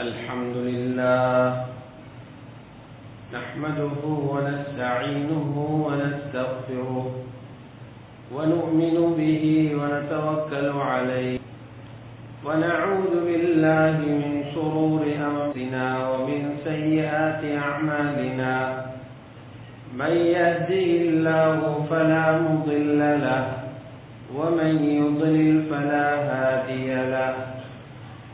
الحمد لله نحمده ونستعينه ونستغفره ونؤمن به ونتوكل عليه ونعوذ بالله من شرور أنفسنا ومن سيئات أعمالنا من يهدي الله فلا مضل له ومن يضلل فلا هادي له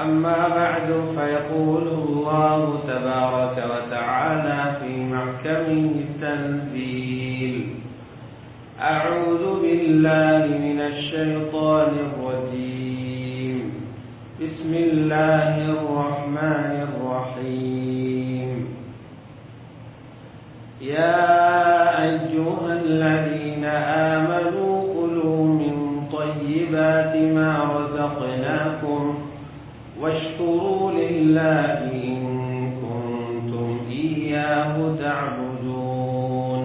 أما بعد فيقول الله تبارك وتعالى في محكمه التنزيل أعوذ بالله من الشيطان الرجيم. بسم الله الرحمن الرحيم. يا أيها الذين آمنوا واشكروا لله إن كنتم إياه تعبدون.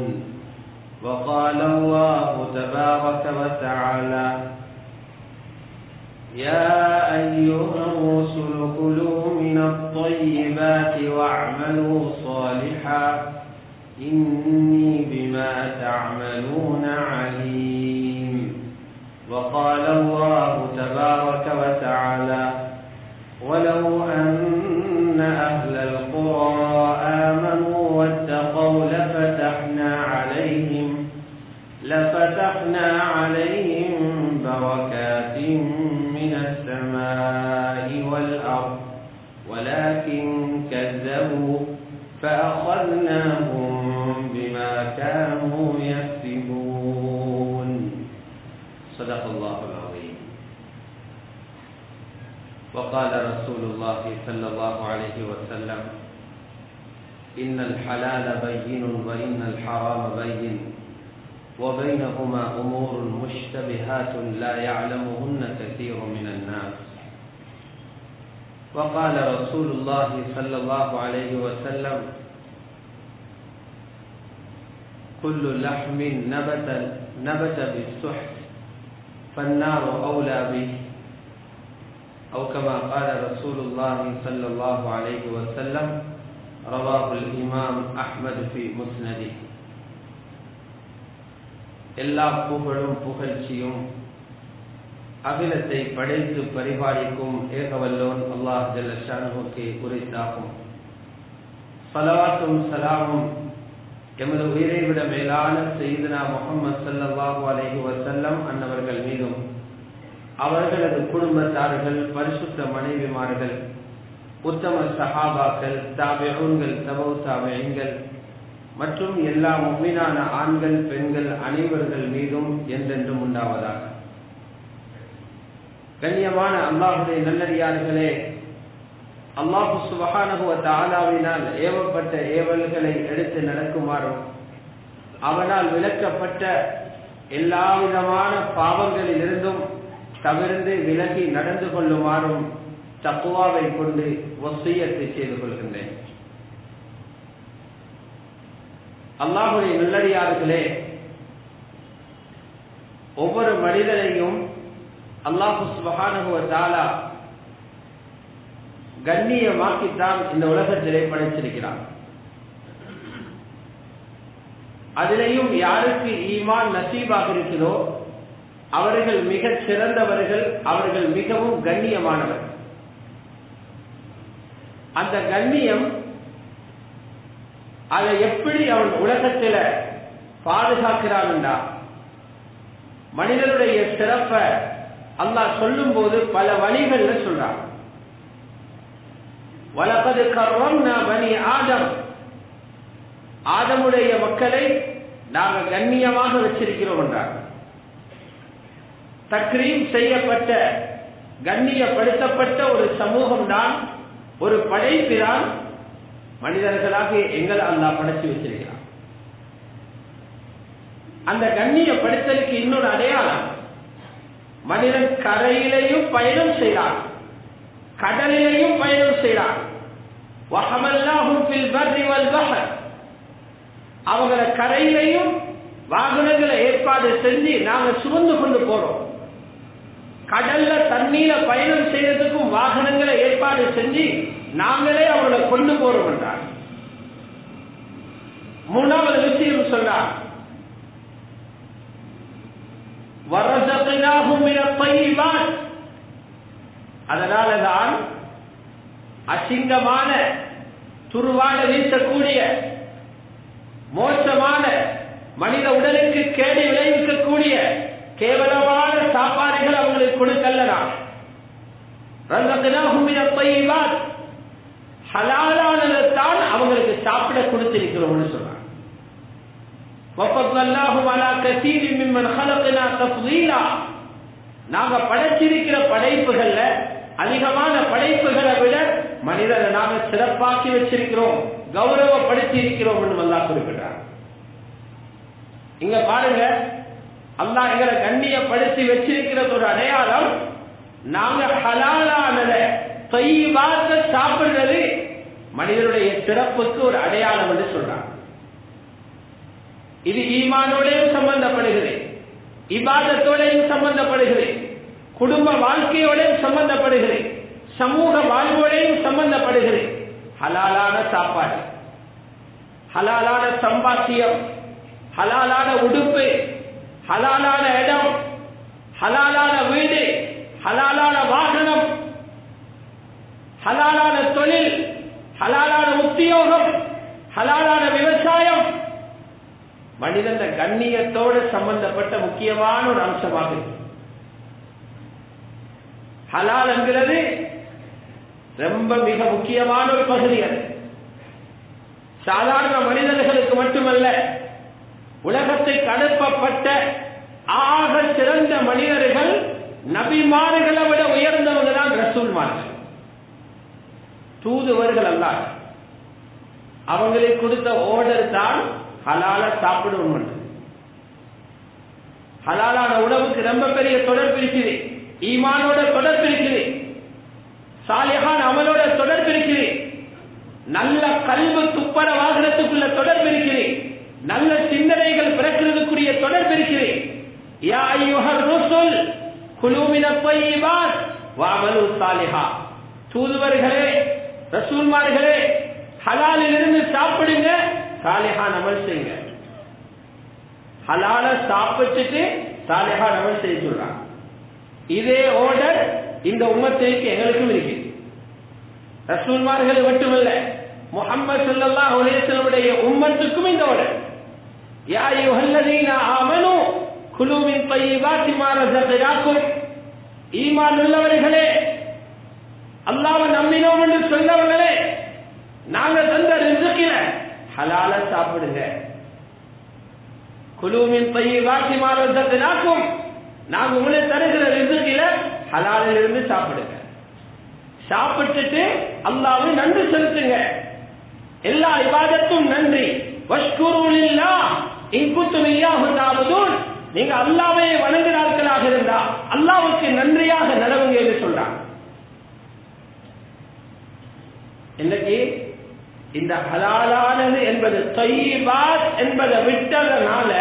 وقال الله تبارك وتعالى يا أيها الرسل كلوا من الطيبات واعملوا صالحا إني وقال رسول الله صلى الله عليه وسلم إن الحلال بين وإن الحرام بين وبينهما أمور مشتبهات لا يعلمهن كثير من الناس. وقال رسول الله صلى الله عليه وسلم كل لحم نبت نبت بالسحت فالنار أولى به. أو كما قال رسول الله صلى الله عليه وسلم رواه الإمام أحمد في مسنده எல்லா புகழும் புகழ்ச்சியும் அகிலத்தை படைத்து பரிபாலிக்கும் ஏகவல்லோன் அல்லாஹ் ஜல்லஷானுக்கு குறித்தாகும் சலவாத்தும் சலாமும் எமது உயிரை விட மேலான செய்தனா முகமது சல்லாஹூ அலஹி வசல்லம் அன்னவர்கள் மீதும் அவர்களது குடும்பத்தார்கள் பரிசுத்த மனைவிமார்கள் உத்தம சஹாபாக்கள் தாபியங்கள் தபோ தாபியங்கள் மற்றும் எல்லா மும்மினான ஆண்கள் பெண்கள் அனைவர்கள் மீதும் என்றென்றும் உண்டாவதாக. கண்ணியமான அல்லாஹுடைய நல்லடியார்களே அல்லாஹு சுபகானகுவ தாலாவினால் ஏவப்பட்ட ஏவல்களை எடுத்து நடக்குமாறும் அவனால் விளக்கப்பட்ட எல்லா விதமான பாவங்களில் இருந்தும் தவிர்ந்து விலகி நடந்து கொள்ளுமாறும் தக்குவாவை கொண்டு ஒசையத்தை செய்து கொள்கின்றேன். அல்லாஹுடைய நல்லடியார்களே ஒவ்வொரு மனிதனையும் அல்லாஹு சுபகானுகுவ தாலா கண்ணியமாக்கித்தான் இந்த உலகத்திலே படைத்திருக்கிறான். அதிலேயும் யாருக்கு ஈமான் நசீபாக இருக்கிறோ அவர்கள் மிக சிறந்தவர்கள் அவர்கள் மிகவும் கண்ணியமானவர். அந்த கண்ணியம் அதை எப்படி அவன் உலகத்தில் பாதுகாக்கிறான் என்றா மனிதனுடைய சிறப்பை அல்லாஹ் சொல்லும் போது பல வழிகள்ல சொல்றான். வலப்பது கர்வம் பனி ஆதம். ஆதமுடைய மக்களை நாங்கள் கண்ணியமாக வச்சிருக்கிறோம் என்றார். தக்ரீம் செய்யப்பட்ட கண்ணியப்படுத்தப்பட்ட ஒரு சமூகம் தான் ஒரு படைப்பிதான் மனிதர்களாக எங்களை அல்லா படைச்சு வச்சிருக்கிறான். அந்த கண்ணியப்படுத்தலுக்கு இன்னொரு அடையாளம் மனிதன் கரையிலையும் பயணம் செய்கிறான் கடலிலையும் பயணம் செய்கிறான். அவங்கள கரையிலையும் வாகனங்களை ஏற்பாடு செஞ்சு நாங்க சுமந்து கொண்டு போறோம். கடல்ல தண்ணீர பயணம் செய்யறதுக்கும் வாகனங்களை ஏற்பாடு செஞ்சு நாங்களே அவர்களை கொண்டு போறோம் என்றார். மூணாவது விஷயம் சொன்னார். அதனாலதான் அசிங்கமான துருவாட வீசக்கூடிய மோசமான மனித உடலுக்கு கேடு விளைவிக்கக்கூடிய கேவலமான சாப்பாடுகள் அவங்களுக்கு கொடுக்கல ஹலாலானதான் அவங்களுக்கு சாப்பிட கொடுத்திருக்கிறோம்னு சொன்னாங்க. நாங்க படைச்சிருக்கிற படைப்புகள்ல அதிகமான படைப்புகளை விட மனிதரை நாங்க சிறப்பாக்கி வச்சிருக்கிறோம் கௌரவப்படுத்தி இருக்கிறோம் அல்லா குறிப்பிட்டார் இங்க பாருங்க அல்லா எங்களை கண்ணியப்படுத்தி வச்சிருக்கிறது ஒரு அடையாளம் நாங்க ஹலாலானத தொய்வாத்த சாப்பிடுறது மனிதனுடைய சிறப்புக்கு ஒரு அடையாளம் என்று சொல்றாங்க. இது ஈமானோடையும் சம்பந்தப்படுகிறது இபாதத்தோடையும் சம்பந்தப்படுகிறது குடும்ப வாழ்க்கையோடையும் சம்பந்தப்படுகிறது சமூக வாழ்வோடையும் சம்பந்தப்படுகிறது. ஹலாலான சாப்பாடு ஹலாலான சம்பாத்தியம் ஹலாலான உடுப்பு ஹலாலான இடம் ஹலாலான வீடு ஹலாலான வாகனம் ஹலாலான தொழில் ஹலாலான உத்தியோகம் ஹலாலான விவசாயம். மனிதன் கண்ணியத்தோடு சம்பந்தப்பட்ட முக்கியமான ஒரு அம்சமாக ஹலால் என்கிறது ரொம்ப மிக முக்கியமான ஒரு பகுதி அது. சாதாரண மனிதர்களுக்கு மட்டுமல்ல உலகத்துக்கு அனுப்பப்பட்ட ஆக சிறந்த மனிதர்கள் நபிமார்களை விட உயர்ந்தவங்க தான் ரசூல்மார்கள். தூதுவர்கள் அல்ல. அவங்களுக்கு கொடுத்த ஓர்டர் தான் ஹலால சாப்பிடுவோம் ஹலாலான உணவுக்கு ரொம்ப பெரிய தொடர்பு இருக்குது. ஈமானோட தொடர்பு இருக்குது. சாலிஹான் அமலோட தொடர்பு இருக்குது. நல்ல கல்வி துப்பர வாகனத்துக்குள்ள தொடர்பு இருக்கிறேன் நல்ல சிந்தனைகள் பிறக்கிறதுக்குரிய தொடர்பு இருக்கிறேன் யா ஐயுஹர் ருசுல் குலூமின பையிபாத் வாமலு சாலிஹா. தூதுவர்களே ரசூல்மார்களே ஹலாலில் இருந்து சாப்பிடுங்க சாலிஹா அமல் செய்யுங்க. ஹலால சாப்பிட்டுட்டு சாலிஹா அமல் செய்ய சொல்றாங்க. இதே ஓர்டர் இந்த உம்மத்திற்கு எங்களுக்கும் இருக்கு. ரசூல்மார்கள் மட்டுமல்ல முகமது சல்லா உலகத்தினுடைய உம்மத்துக்கும் இந்த ஓர்டர் யா யுஹல்லதீன ஆமனு குழுவின் பையிபாத்தி மாறக்கும் ஈமான் உள்ளவர்களே அல்லாவை நம்பினோம் என்று சொன்னவர்களே நாங்க தந்த ரிசுக்கில ஹலால சாப்பிடுங்க குழுவின் பையிபாத்தி மாறக்கும் நாங்க உங்களுக்கு தருகிற ரிசுக்கில ஹலாலில் இருந்து சாப்பிடுங்க சாப்பிட்டுட்டு அல்லாவை நன்றி செலுத்துங்க எல்லா இவாதத்தும் நன்றி வஷ்குருலில்லா நீங்க அல்லாவே வணங்குகிறார்களாக இருந்தா அல்லாவுக்கு நன்றியாக நடவுங்க என்று சொல்றாங்க இன்னைக்கு இந்த ஹலாலானது என்பது தொய்பாத் என்பதை விட்டதனால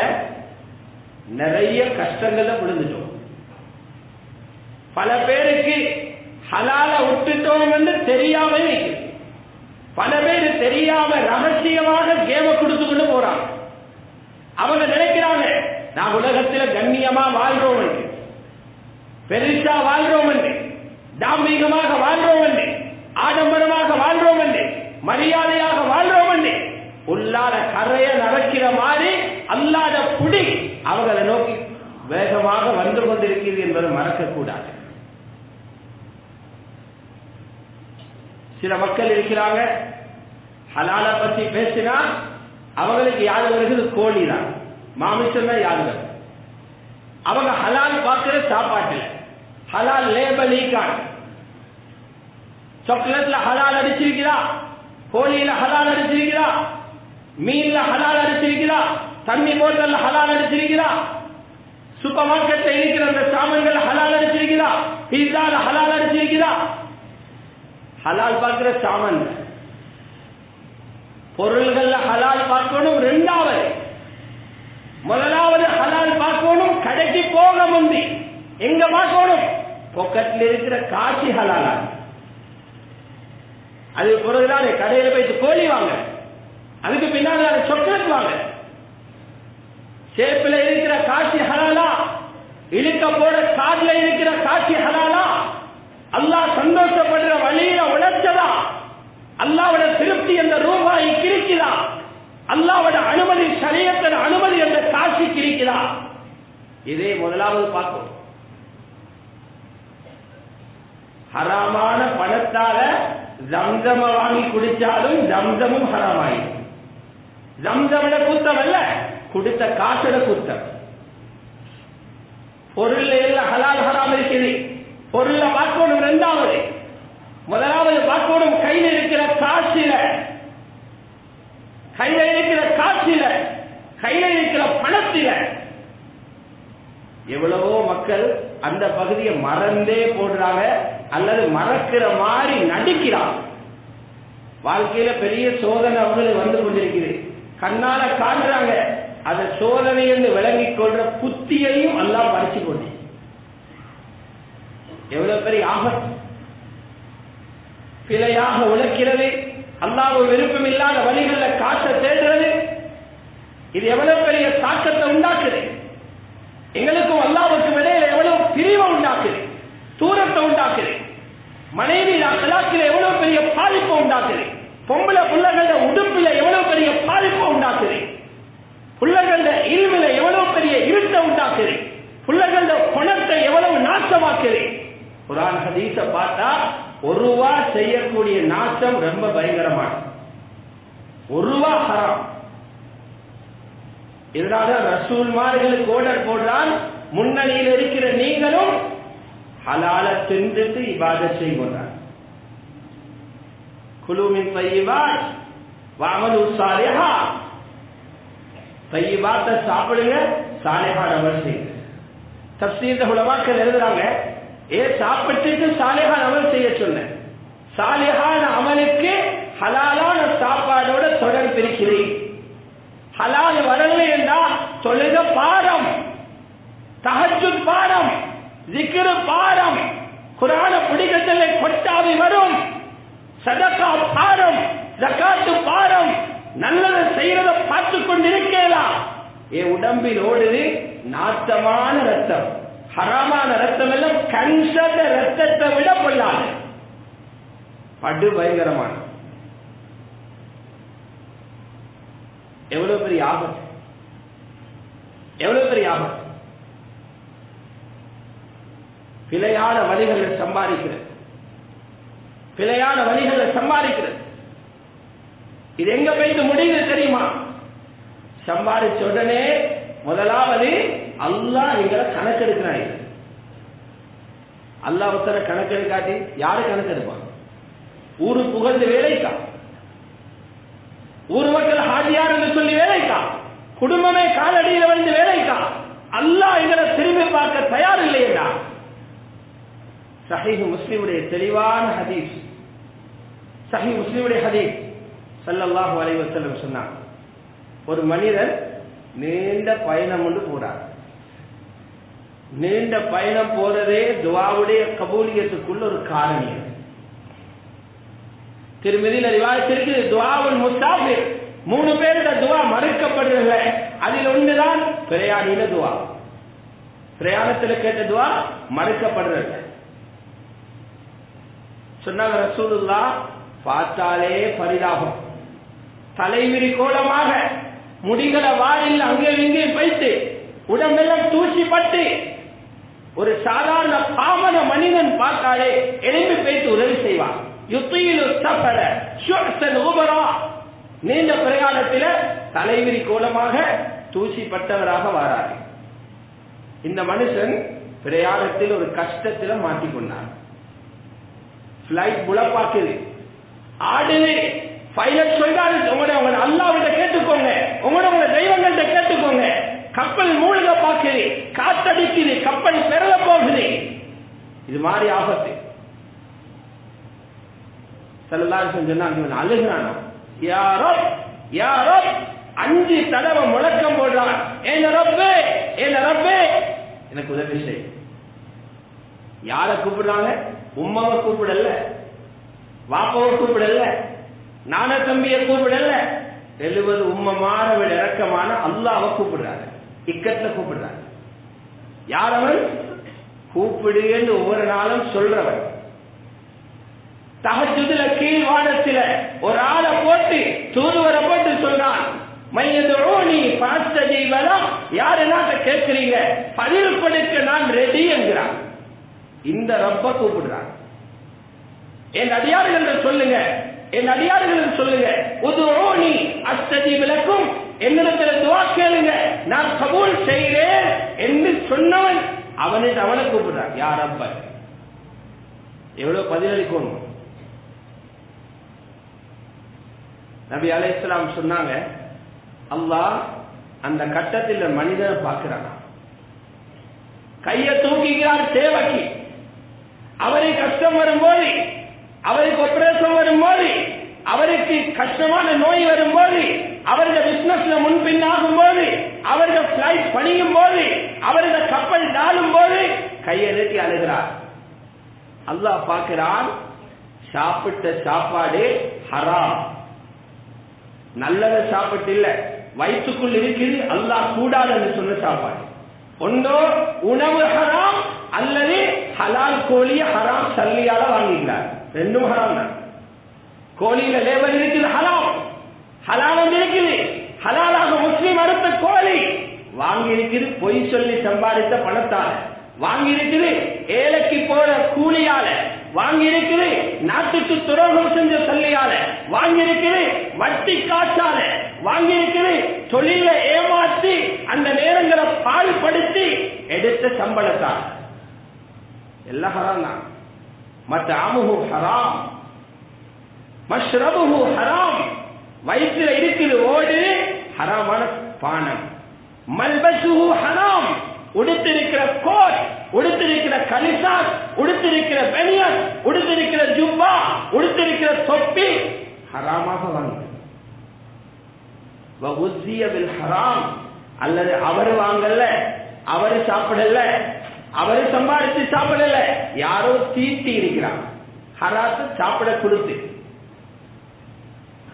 நிறைய கஷ்டங்களை விழுந்துட்டோம். பல பேருக்கு ஹலால விட்டுட்டோம் என்று தெரியாம பல பேர் தெரியாம ரகசியமாக கேம கொடுத்துக்கிட்டு போறாங்க. அவங்க நினைக்கிறாங்க நான் உலகத்துல கண்ணியமா வாழ்றோம் என்று பெருசா வாழ்றோம் என்று தாம்பீகமாக வாழ்றோம் என்று ஆடம்பரமாக வாழ்றோம் என்று மரியாதையாக வாழ்றோம் என்று கரையை கரைய நடக்கிற மாதிரி அல்லாத புடி அவங்களை நோக்கி வேகமாக வந்து கொண்டிருக்கிறது என்பதை மறக்கக்கூடாது. சில மக்கள் இருக்கிறாங்க ஹலால பத்தி பேசினா அவங்களுக்கு யாரு வருகிறது? கோழி தான். மாமிசம் தான் யாரு அவங்க ஹலால் பார்க்கிற சாப்பாட்டுல. ஹலால் லேபல் ஈக்கான் சாக்லேட்ல ஹலால் அடிச்சிருக்கிறா? கோழியில ஹலால் அடிச்சிருக்கிறா? மீன்ல ஹலால் அடிச்சிருக்கிறா? தண்ணி போட்டல்ல ஹலால் அடிச்சிருக்கிறா? சூப்பர் மார்க்கெட்ல இருக்கிற அந்த சாமான்கள் ஹலால் அடிச்சிருக்கிறா? பீஸால ஹலால் அடிச்சிருக்கிறா? ஹலால் பார்க்கிற சாமான் பொருள்கள்ல ஹலால் பார்க்கணும் ரெண்டாவது. முதலாவது ஹலால் பார்க்கணும் கடைக்கு போக முந்தி. எங்க பார்க்கணும்? பொக்கத்தில் இருக்கிற காட்சி ஹலாலா. அது பிறகுதான் கடையில போயிட்டு கோழி வாங்க. அதுக்கு பின்னாடி சொக்கலேட் வாங்க. சேப்பில் இருக்கிற காட்சி ஹலாலா. இழுக்க போற காதுல இருக்கிற காட்சி ஹலாலா. அல்லா சந்தோஷப்படுற வழியில உழைச்சதா? அல்லாவோட திருப்தி என்ற ரூபாய் கிரிக்கிறா அல்லாவோட அனுமதி சரியத்தின் அனுமதி என்ற காசி கிரிக்கிறா இதே முதலாவது பார்க்கும் ஹராமான பணத்தால ஜம்சம வாங்கி குடிச்சாலும் ஜம்சமும் ஹராமாயி ஜம்சமட குத்தம் அல்ல கொடுத்த காசோட குத்தம். பொருள் எல்லாம் ஹலால் ஹராம் இருக்குது. பொருள்ல பார்க்கணும் இரண்டாவது முதலாவது அவனும் கையில் இருக்கிற காசில கையில இருக்கிற காசில கையில இருக்கிற பணத்தில எவ்வளவோ மக்கள் அந்த பகுதியை மறந்தே போடுறாங்க அல்லது மறக்கிற மாதிரி நடிக்கிறாங்க. வாழ்க்கையில பெரிய சோதனை அவங்களுக்கு வந்து கொண்டிருக்குது. கண்ணால காட்டுறாங்க அந்த சோதனை என்று விளங்கிக் கொள்ற புத்தியையும் எல்லாம் பறிச்சு கொண்டு எவ்வளவு பெரிய ஆபத்து. பிழையாக உழைக்கிறது. அல்லாஹ் விருப்பம் இல்லாத வழிகளில் காட்ட தேடுறது இது எவ்வளவு பெரிய தாக்கத்தை உண்டாக்குது. எங்களுக்கும் அல்லாவுக்கும் இடையில எவ்வளவு பிரிவை உண்டாக்குது. தூரத்தை உண்டாக்குது. மனைவி அலாக்கில எவ்வளவு பெரிய பாதிப்பை உண்டாக்குது. பொம்பளை பிள்ளைகள உடுப்பில எவ்வளவு பெரிய பாதிப்பை உண்டாக்குது. பிள்ளைகள இருமில எவ்வளவு பெரிய இருட்டை உண்டாக்குது. பிள்ளைகள பணத்தை எவ்வளவு நாசமாக்குது. குரான் ஹதீச பார்த்தா ஒரு ரூபா செய்யக்கூடிய நாசம் ரொம்ப பயங்கரமான. ஒரு ரூபா ஹராம். இதனால ரசூல்மார்களுக்கு ஓடர் போடுறான் முன்னணியில் இருக்கிற நீங்களும் ஹலால தின்றுட்டு இவாத செய்கிறார் குழுவின் பையவாட் வாமது சாலேஹா. பையவாத்த சாப்பிடுங்க சாலேஹா அமல் செய்யுங்க. தப்சீர் உலமாக்கள் எழுதுறாங்க ஏ சாப்பிட்டுட்டு சாலிஹான் அமல் செய்ய சொன்னேன். சாலிஹான அமலுக்கு ஹலாலான சாப்பாடோட தொடர்பு இருக்கிறேன் ஹலால் வரவில்லை என்றா தொழுக பாடம் தகச்சு பாடம் ஜிக்கிரு பாடம் குரான பிடிக்கத்திலே கொட்டாவி வரும் சதக்கா பாடம் ஜக்காத்து பாடம் நல்லதை செய்யறத பார்த்து கொண்டிருக்கலாம் என் உடம்பில் ஓடுது நாத்தமான ரத்தம். ஹராமான ரத்தம் எல்லாம் கன்சத ரத்தத்தை விட கொள்ளாது படு பயங்கரமான. எவ்வளவு பெரிய ஆபத்து? எவ்வளவு பெரிய ஆபத்து? பிழையான வழிகளில் சம்பாதிக்கிறது. பிழையான வழிகளில் சம்பாதிக்கிறது. இது எங்க போயிட்டு முடியுது தெரியுமா? சம்பாதிச்ச உடனே முதலாவது அல்லாஹ் எங்களை கணக்கெடுக்கிறாய் அல்லாஹ் ஒருத்தர கணக்கெடுக்காட்டி யாரு கணக்கெடுப்பான்? ஊரு புகழ்ந்து வேலைக்கா? ஊர் மக்கள் ஹாஜியார் என்று சொல்லி வேலைக்கா? குடும்பமே காலடியில் வந்து வேலைக்கா? அல்லாஹ் எங்களை திரும்பி பார்க்க தயார் இல்லையா சஹீஹ் முஸ்லிமுடைய தெளிவான ஹதீஸ். சஹி முஸ்லிமுடைய ஹதீஸ். சல்லல்லாஹு அலைவசல்லம் சொன்னான். சொன்னார் ஒரு மனிதன் நீண்ட பயணம் கொண்டு போறார் நீண்ட பயணம் போறதே துவாவுடைய கபூலியத்துக்குள்ள ஒரு காரணியம் திருமதியில் அறிவாயத்திற்கு துவாவுல் முஸ்தாபிர் மூணு பேருட துவா மறுக்கப்படுறதுல அதில் ஒன்றுதான் பிரயாணியில துவா. பிரயாணத்தில் கேட்ட துவா மறுக்கப்படுறதுல சொன்னாங்க ரசூலுல்லா பார்த்தாலே பரிதாபம். தலைவிரி கோலமாக முடிகளை வாயில் அங்கே இங்கே வைத்து உடம்பெல்லாம் தூசிப்பட்டு ஒரு சாதாரண பாமன மனிதன் பார்த்தாலே எழும்பி பேசி உதவி செய்வான். யுத்தியில் சஃபர உபரா. நீண்ட பிரயாணத்தில் தலைவிரி கோலமாக தூசிப்பட்டவராக வாரார். இந்த மனுஷன் பிரயாணத்தில் ஒரு கஷ்டத்துல மாட்டிக்கொண்டார் பிளைட் புலப்பாக்குது ஆடுது. பைலட் சொல்றாரு உங்களை உங்களோட அல்லாவிட்ட கேட்டுக்கோங்க. உங்களோட உங்களை தெய்வங்கள்ட்ட கேட்டுக்கோங்க. கப்பல் மூழ்க பார்க்கிறேன் காத்தடிக்குது கப்பல் பெறல போகுது இது மாதிரி ஆபத்து. செல்லாரு சொன்னா அழுகிறானா? யாரோ யாரோ அஞ்சு தடவை முழக்கம் போடுறான். என்ன ரப்பே என்ன ரப்பே. எனக்கு உதவி செய். யார கூப்பிடுறாங்க? உமாவை கூப்பிடல. வாப்பாவை கூப்பிடல. நான தம்பிய கூப்பிடல. எழுபது உம்மமான விட இறக்கமான அல்லாவை கூப்பிடுறாங்க. இக்கத்துல கூப்பிடுறாங்க யாரவன் கூப்பிடுன்னு ஒவ்வொரு நாளும் சொல்றவன் தகச்சுதுல கீழ் ஒரு ஆளை போட்டு தூதுவரை போட்டு சொல்றான். மையதோனி பாஸ்டஜி வலம் யாரு நாட்ட கேட்கிறீங்க? பதில் கொடுக்க நான் ரெடி என்கிறான். இந்த ரப்ப கூப்பிடுறான். என் அடியார்கள் சொல்லுங்க. என் அடியார்கள் சொல்லுங்க. உதுரோனி அஸ்தஜி விளக்கும் என்னிடத்தில் துவா கேளுங்க. நான் கபூல் செய்கிறேன் என்று சொன்னவன் அவனுக்கு அவனை கூப்பிடுறான். யார் அப்ப எவ்வளவு பதிலளிக்கணும் நபி அலை இஸ்லாம் சொன்னாங்க அல்லாஹ் அந்த கட்டத்தில் மனிதனை பார்க்கிறான். கையை தூக்கிக்கிறார் சேவைக்கு அவரை கஷ்டம் வரும்போது அவருக்கு ஆபரேஷன் வரும்போது அவருக்கு கஷ்டமான நோய் வரும்போது அவருடைய பிசினஸ்ல முன்பின் ஆகும் போது அவருடைய பிளைட் பணியும் போது அவருடைய கப்பல் தாழும் போது கையை நீட்டி அழுகிறார். அல்லாஹ் பார்க்கிறான் சாப்பிட்ட சாப்பாடு ஹராம். நல்லதை சாப்பிட்டு இல்ல வயிற்றுக்குள் இருக்குது அல்லாஹ் கூடாதுன்னு சொன்ன சாப்பாடு. ஒன்றோ உணவு ஹராம் அல்லது ஹலால் கோழிய ஹராம் சல்லியால வாங்கிக்கிறார். ரெண்டும் ஹராம் தான். கோழியில லேபர் இருக்குது ஹலாம் ஹலாலம் இருக்குது. ஹலாலாக முஸ்லீம் அறுத்த கோழி. வாங்கி இருக்குது பொய் சொல்லி சம்பாதித்த பணத்தால. வாங்கி இருக்குது ஏழைக்கு போற கூலியால. வாங்கி இருக்குது நாட்டுக்கு துரோகம் செஞ்ச சல்லியால வாங்கி இருக்குது வட்டி காற்றால வாங்கி இருக்குது தொழில ஏமாற்றி அந்த நேரங்களை பாழ்படுத்தி எடுத்த சம்பளத்தால். எல்லாம் ஹராம் தான். மற்ற அமுகு ஹராம். மஷ்ரபுஹு ஹராம். வயிற்றுல இருக்குது ஓடு ஹராமான பானம். மல்பசுஹு ஹராம். உடுத்திருக்கிற கோட் உடுத்திருக்கிற கலிசான் உடுத்திருக்கிற பெனியன் உடுத்திருக்கிற ஜுப்பா உடுத்திருக்கிற தொப்பி ஹராமாக வாங்க ஹராம். அல்லது அவர் வாங்கல அவர் சாப்பிடல அவரு சம்பாதிச்சு சாப்பிடல யாரோ தீட்டி இருக்கிறார் ஹராத்து சாப்பிட கொடுத்து.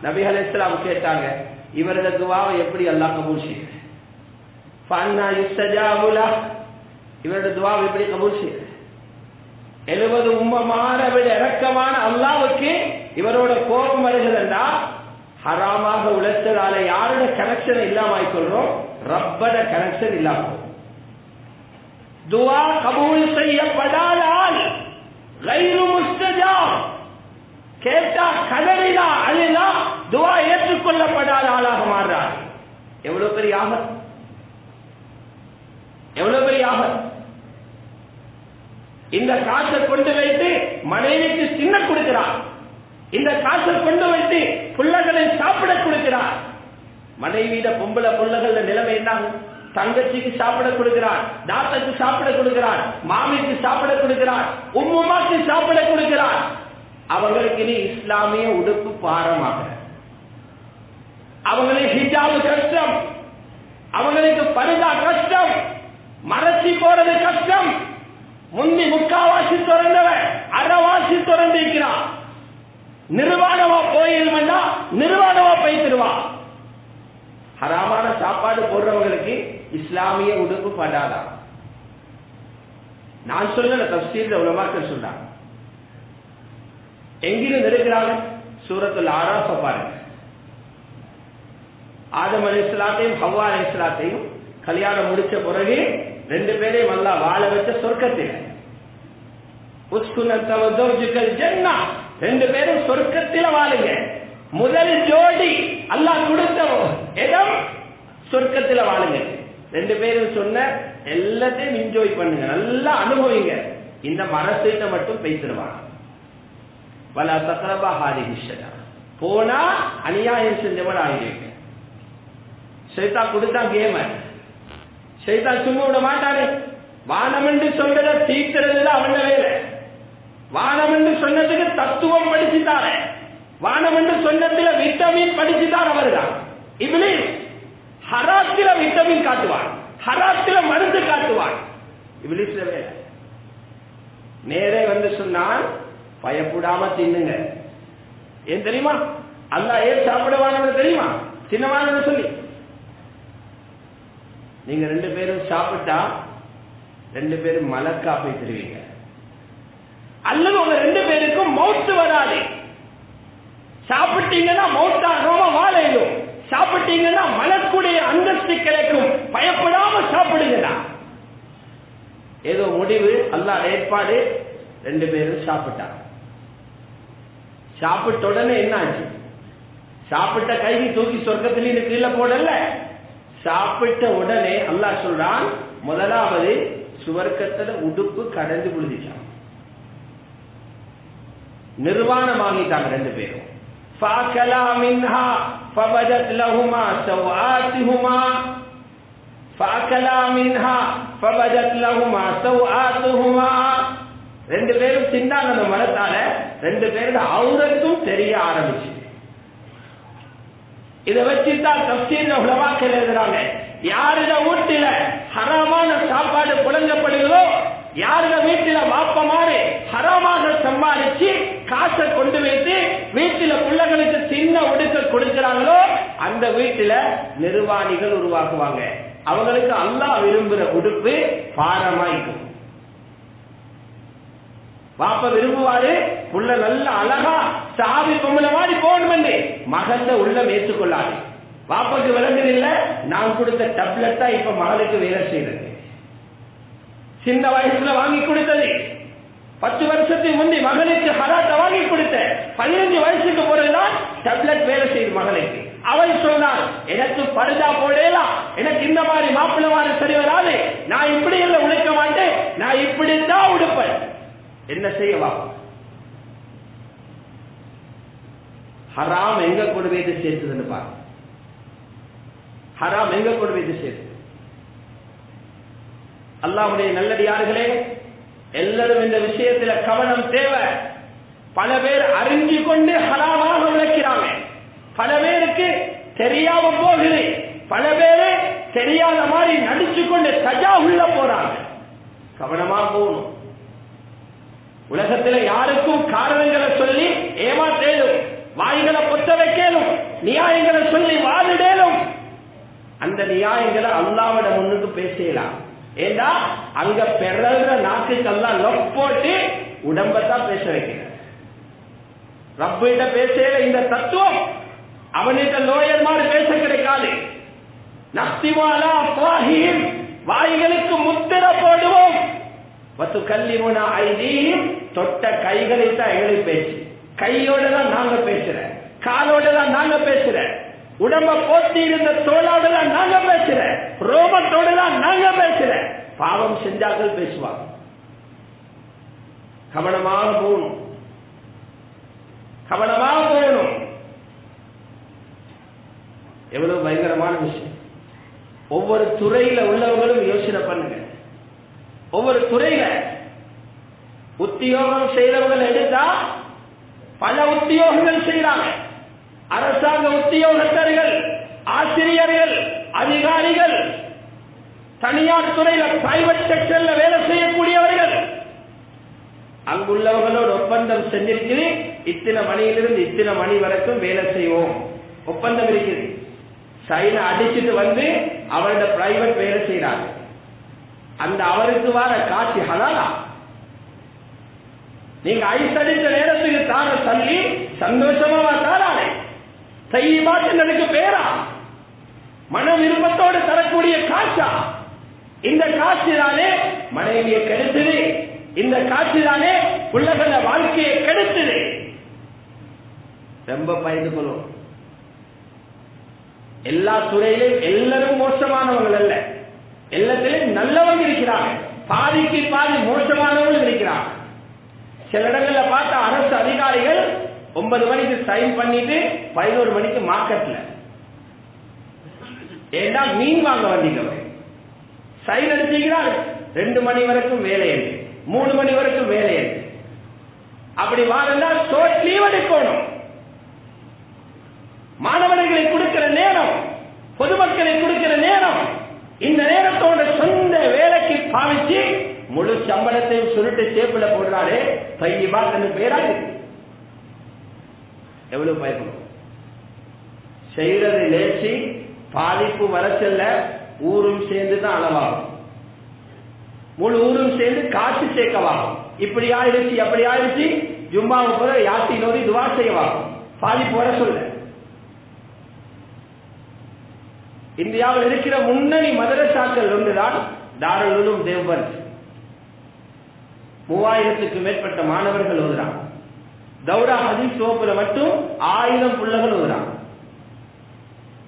நபி இஸ்லாம் கேட்டாங்க இவரது துவாவை எப்படி அல்லாஹ் கபூல் செய்யுது இவரது துவாவை எப்படி கபூல் செய்யுது எழுபது உம்மமான விட இறக்கமான அல்லாவுக்கு இவரோட கோபம் வருகிறதா ஹராமாக உழைத்ததால யாரோட கனெக்ஷன் இல்லாம ஆயிக்கொள்றோம் ரப்பட கனெக்ஷன் இல்லாம துவா கபூல் செய்யப்படாதால் கைரு முஸ்தஜாம் கேட்டா கதறினா அழுதா துவா ஏற்றுக்கொள்ளப்படாத ஆளாக மாறுறார். எவ்வளவு பெரிய ஆபத்? எவ்வளவு பெரிய ஆபத்? இந்த காசை கொண்டு வைத்து மனைவிக்கு சின்ன கொடுக்கிறார். இந்த காசை கொண்டு வைத்து பிள்ளைகளை சாப்பிட கொடுக்கிறார். மனைவியிட பொம்பளை பிள்ளைகள் நிலைமை என்ன? தங்கச்சிக்கு சாப்பிட கொடுக்கிறார் தாத்தக்கு சாப்பிட கொடுக்கிறார் மாமிக்கு சாப்பிட கொடுக்கிறார் உம்முமாக்கு சாப்பிட கொடுக்கிறார். அவர்களுக்கு இனி இஸ்லாமிய உடுப்பு பாரமாகிறார் அவங்களுக்கு ஹிஜாபு கஷ்டம். அவங்களுக்கு பரிதா கஷ்டம். மறைச்சி போறது கஷ்டம். முந்தி முக்காவாசி திறந்தவன் அறவாசி திறந்திருக்கிறான். நிர்வாணமா போயிருந்தா நிர்வாணமா போய்த்திருவான் ஹராமான சாப்பாடு போடுறவங்களுக்கு இஸ்லாமிய உடுப்பு படாதா? நான் சொல்ல தப்சீல் உலமாக்கள் சொல்றாங்க. எங்கிருந்து இருக்கிறாங்க சூரத்தில் ஆராச பாருங்க. ஆதம் அலி இஸ்லாத்தையும் ஹவ்வா அலி இஸ்லாத்தையும் கல்யாணம் முடிச்ச பிறகு ரெண்டு பேரையும் நல்லா வாழ வச்ச சொர்க்கத்தில். ஜென்னா. ரெண்டு பேரும் சொர்க்கத்தில் வாழுங்க. முதல் ஜோடி அல்லாஹ் கொடுத்த இடம் சொர்க்கத்தில் வாழுங்க. ரெண்டு பேரும் சொன்ன எல்லாத்தையும் என்ஜாய் பண்ணுங்க. நல்லா அனுபவிங்க. இந்த மரத்திட்ட மட்டும் பேசிடுவாங்க. பல தக்கரபா ஹாரி போனா அநியாயம் செஞ்சவன் ஆகிடுவீங்க சைத்தா கொடுத்தா கேம சைத்தா சும்மா விட மாட்டாரு வானம் என்று சொல்றத தீர்த்துறதுல அவன வேலை. வானம் என்று சொன்னதுக்கு தத்துவம் படிச்சுட்டார வானம் என்று சொன்னதுல விட்டமின் படிச்சுட்டார் அவர்தான். இவனே ஹராத்தில விட்டமின் காட்டுவான். ஹராத்தில மருந்து காட்டுவான். இவளிஸ்ல வேலை. நேரே வந்து சொன்னால் பயப்படாம தின்னுங்க. ஏன் தெரியுமா? அல்லா ஏன் சாப்பிடுவானவங்க தெரியுமா? சின்னவானவங்க சொல்லி. நீங்க ரெண்டு பேரும் சாப்பிட்டா ரெண்டு பேரும் மலக்கா போய் தருவீங்க. அல்லது உங்க ரெண்டு பேருக்கும் மௌத்து வராது. சாப்பிட்டீங்கன்னா மௌத்தாகாம வாழையிலும் சாப்பிட்டீங்கன்னா மலக்குடைய அந்தஸ்து கிடைக்கும். பயப்படாம சாப்பிடுங்கடா. ஏதோ முடிவு அல்லா ஏற்பாடு ரெண்டு பேரும் சாப்பிட்டாங்க சாப்பிட்ட உடனே என்ன ஆச்சு சாப்பிட்ட கைகி தூக்கி சொர்க்கத்திலேயே கீழே போடல. சாப்பிட்ட உடனே அல்லாஹ் சொல்றான் முதலாவது சுவர்க்கத்துல உடுப்பு கடந்து விழுதிச்சான் நிர்வாணமாகிட்டாங்க ரெண்டு பேரும் فَأَكَلَا مِنْهَا فَبَدَتْ لَهُمَا سَوْآتِهُمَا فَأَكَلَا مِنْهَا فَبَدَتْ لَهُمَا سَوْآتُهُمَا ரெண்டு பேரும் திண்டாங்க அந்த மரத்தால ரெண்டு பேரும் அவுரத்தும் தெரிய ஆரம்பிச்சு இதை வச்சுதான் தப்சீர் உலவாக்கள் எழுதுறாங்க. யாருட வீட்டுல ஹராமான சாப்பாடு புழங்கப்படுகிறதோ யாருட வீட்டுல வாப்பமாறு ஹராமாக சம்பாதிச்சு காசை கொண்டு வைத்து வீட்டுல பிள்ளைகளுக்கு சின்ன உடுக்க கொடுக்கிறாங்களோ அந்த வீட்டுல நிர்வாணிகள் உருவாக்குவாங்க அவங்களுக்கு அல்லாஹ் விரும்புற உடுப்பு பாரமாய்க்கும். பாப்ப விரும்புவாரு? புள்ள நல்ல அழகா சாவி பொம்பளை மாதிரி போகணும் மகந்த உள்ள ஏற்றுக்கொள்ளாது. பாப்பாக்கு விளங்குது இல்ல நான் கொடுத்த டப்லெட் தான் இப்ப மகளுக்கு வேலை செய்யறது. சின்ன வயசுல வாங்கி கொடுத்தது. பத்து வருஷத்துக்கு முந்தி மகனுக்கு ஹராட்ட வாங்கி கொடுத்த பதினஞ்சு வயசுக்கு போறதுதான் டப்லெட் வேலை செய்யுது மகளுக்கு அவள் சொன்னால் எனக்கு பருதா போடலாம் எனக்கு இந்த மாதிரி மாப்பிள்ளை மாதிரி சரி வராது. நான் இப்படி எல்லாம் உழைக்க மாட்டேன். நான் இப்படித்தான் உடுப்பேன். என்ன செய்யவா? ஹராம் எங்க கொண்டு போயிட்டு சேர்த்துதுன்னு பாரு. ஹராம் எங்க கொண்டு போயிட்டு சேர்த்து அல்லாவுடைய நல்லடியார்களே எல்லாரும் இந்த விஷயத்துல கவனம் தேவை. பல பேர் அறிஞ்சு கொண்டு ஹராமாக விளக்கிறாங்க பல பேருக்கு தெரியாம போகுது. பல பேரு தெரியாத மாதிரி நடிச்சு கொண்டு சஜா உள்ள போறாங்க. கவனமா போகணும். உலகத்துல யாருக்கும் காரணங்களை சொல்லி ஏமாத்தேலும் வாய்களை பொத்த வைக்கலும் நியாயங்களை சொல்லி வாதிடலும் அந்த நியாயங்களை அல்லாவிட முன்னுக்கு பேசலாம். ஏண்டா? அங்க பெறற நாக்குக்கெல்லாம் லொக் போட்டு உடம்பத்தான் பேச வைக்கிற ரப்பிட்ட பேசல இந்த தத்துவம் அவனிட்ட லோயர் மாதிரி பேச கிடைக்காது. நக்திவாலா வாய்களுக்கு முத்திர போடுவோம். பத்து கல்லிமுனா ஐதீன் தொட்ட கைகளை தான் எங்களை பேச்சு. கையோட தான் நாங்க பேசுற காலோட தான் நாங்க பேசுற உடம்ப போட்டி இருந்த தோளோட தான் நாங்க பேசுற ரோமத்தோட தான் நாங்க பேசுற பாவம் செஞ்சார்கள் பேசுவாங்க கவனமாக போகணும். கவனமாக போகணும். எவ்வளவு பயங்கரமான விஷயம். ஒவ்வொரு துறையில உள்ளவங்களும் யோசனை பண்ணுங்க. ஒவ்வொரு துறையில உத்தியோகம் செய்யறவங்க எடுத்தா பல உத்தியோகங்கள் செய்யறாங்க அரசாங்க உத்தியோகத்தர்கள் ஆசிரியர்கள் அதிகாரிகள் தனியார் துறையில பிரைவேட் செக்டர்ல வேலை செய்யக்கூடியவர்கள். அங்குள்ளவர்களோட ஒப்பந்தம் செஞ்சிருக்குது இத்தனை மணியிலிருந்து இத்தனை மணி வரைக்கும் வேலை செய்வோம். ஒப்பந்தம் இருக்குது. சைனை அடிச்சுட்டு வந்து அவரோட பிரைவேட் வேலை செய்யறாங்க அந்த அவருக்கு வர காட்சி ஹலாலா. நீங்க ஐஸ் நேரத்துக்கு தான தள்ளி சந்தோஷமா தாரானே செய்யமாட்டு பேரா. மன விருப்பத்தோடு தரக்கூடிய காட்சா. இந்த காட்சி தானே மனைவியை கெடுத்தது. இந்த காட்சிதானே உள்ளகல வாழ்க்கையை கெடுத்தது. ரொம்ப பயந்து கொள்ளும் எல்லா துறையிலும் எல்லாரும் மோசமானவங்கள் அல்ல. எல்லாத்திலும் நல்லவங்க இருக்கிறாங்க. பாதிக்கு பாதி மோசமானவர்கள் இருக்கிறாங்க. சில இடங்கள்ல பார்த்தா அரசு அதிகாரிகள் ஒன்பது மணிக்கு சைன் பண்ணிட்டு பதினோரு மணிக்கு மார்க்கெட்ல ஏன்னா மீன் வாங்க வந்தீங்க சைன் அடிச்சீங்கன்னா ரெண்டு மணி வரைக்கும் வேலை இருக்கு மூணு மணி வரைக்கும் வேலை இருக்கு அப்படி வாழ்ந்தா ஷோர்ட் லீவ் எடுக்கணும். மாணவர்களை கொடுக்கிற நேரம் பொதுமக்களை கொடுக்கிற நேரம் இந்த நேரத்தோட சொந்த வேலைக்கு பாவி முழு சம்பளத்தையும் சுருட்டு சேப்புல போடுறாரு பையமா தன் பேராது எவ்வளவு பயப்படும். செய்யறது லேசி பாதிப்பு வர செல்ல ஊரும் சேர்ந்து தான் அளவாகும். முழு ஊரும் சேர்ந்து காசு சேர்க்கவாகும். இப்படி ஆயிடுச்சு அப்படி ஆயிடுச்சு ஜும்மாவுக்கு போல யாத்தி நோதி துவா செய்யவாகும். பாதிப்பு வர சொல்ல. இந்தியாவில் இருக்கிற முன்னணி மதரசாக்கள் ஒன்றுதான் தாரலுலும் தேவபந்த். மூவாயிரத்துக்கு மேற்பட்ட மாணவர்கள் ஓதுறாங்க. தௌரா ஹதீஸ் சோப்புல மட்டும் ஆயிரம் புள்ளகள் ஓதுறாங்க.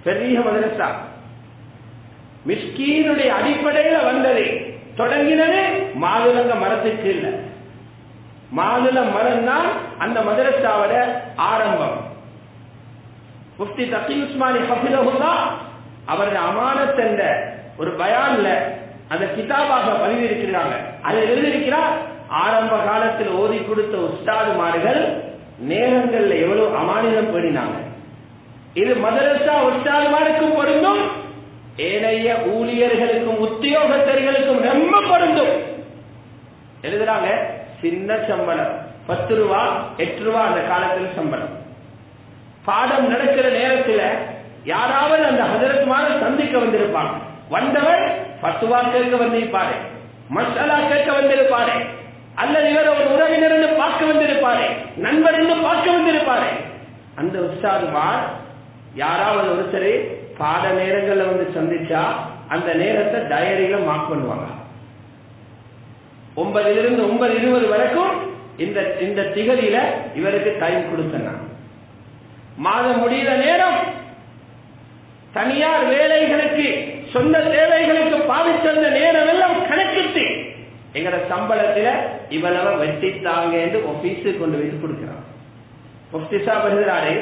பெரிய மதரசா மிஸ்கீனுடைய அடிப்படையில வந்தது. தொடங்கினது மாதுளங்க மரத்துக்கு இல்ல. மாதுள மரம் தான் அந்த மதரசாவோட ஆரம்பம். முஃப்தி தக்கி உஸ்மானி ஹபிலகுல்லா அவரது அமானத் என்ற ஒரு பயான்ல அந்த கிதாபாக பதிவிருக்கிறாங்க. அதை எழுதியிருக்கிறார் ஆரம்ப காலத்தில் ஓதி கொடுத்த உஸ்தாதுமார்கள் நேரங்கள்ல எவ்வளவு அமானிதம் பேணினாங்க. இது மதரசா உஸ்தாதுமாருக்கும் பொருந்தும் ஏனைய ஊழியர்களுக்கும் உத்தியோகத்தர்களுக்கும் ரொம்ப பொருந்தும். எழுதுறாங்க சின்ன சம்பளம். பத்து ரூபா எட்டு ரூபா அந்த காலத்தில் சம்பளம். பாடம் நடக்கிற நேரத்தில் யாராவது அந்த ஹதரத்மான சந்திக்க வந்திருப்பாங்க. வந்தவர் பத்துவா கேட்க வந்திருப்பாரு. மசாலா கேட்க வந்திருப்பாரு. அல்லது இவர் ஒரு உறவினர் என்று பார்க்க வந்திருப்பாரு நண்பர் என்று பார்க்க வந்திருப்பாரு. அந்த உற்சாகமார் யாராவது ஒருத்தர் பாட நேரங்கள்ல வந்து சந்திச்சா அந்த நேரத்தை டயரியில மார்க் பண்ணுவாங்க. ஒன்பதுல இருந்து ஒன்பது இருபது வரைக்கும் இந்த இந்த திகதியில இவருக்கு டைம் கொடுத்தனா. மாதம் முடிகிற நேரம் தனியார் வேலைகளுக்கு சொந்த தேவைகளுக்கு பாவிச்சந்த நேரம் எல்லாம் கணக்கிட்டு எங்கட சம்பளத்துல இவ்வளவு வெட்டித்தாங்க என்று ஒபீஸுக்கு கொண்டு போய் கொடுக்கிறான். முஃப்திசா வருகிறாரே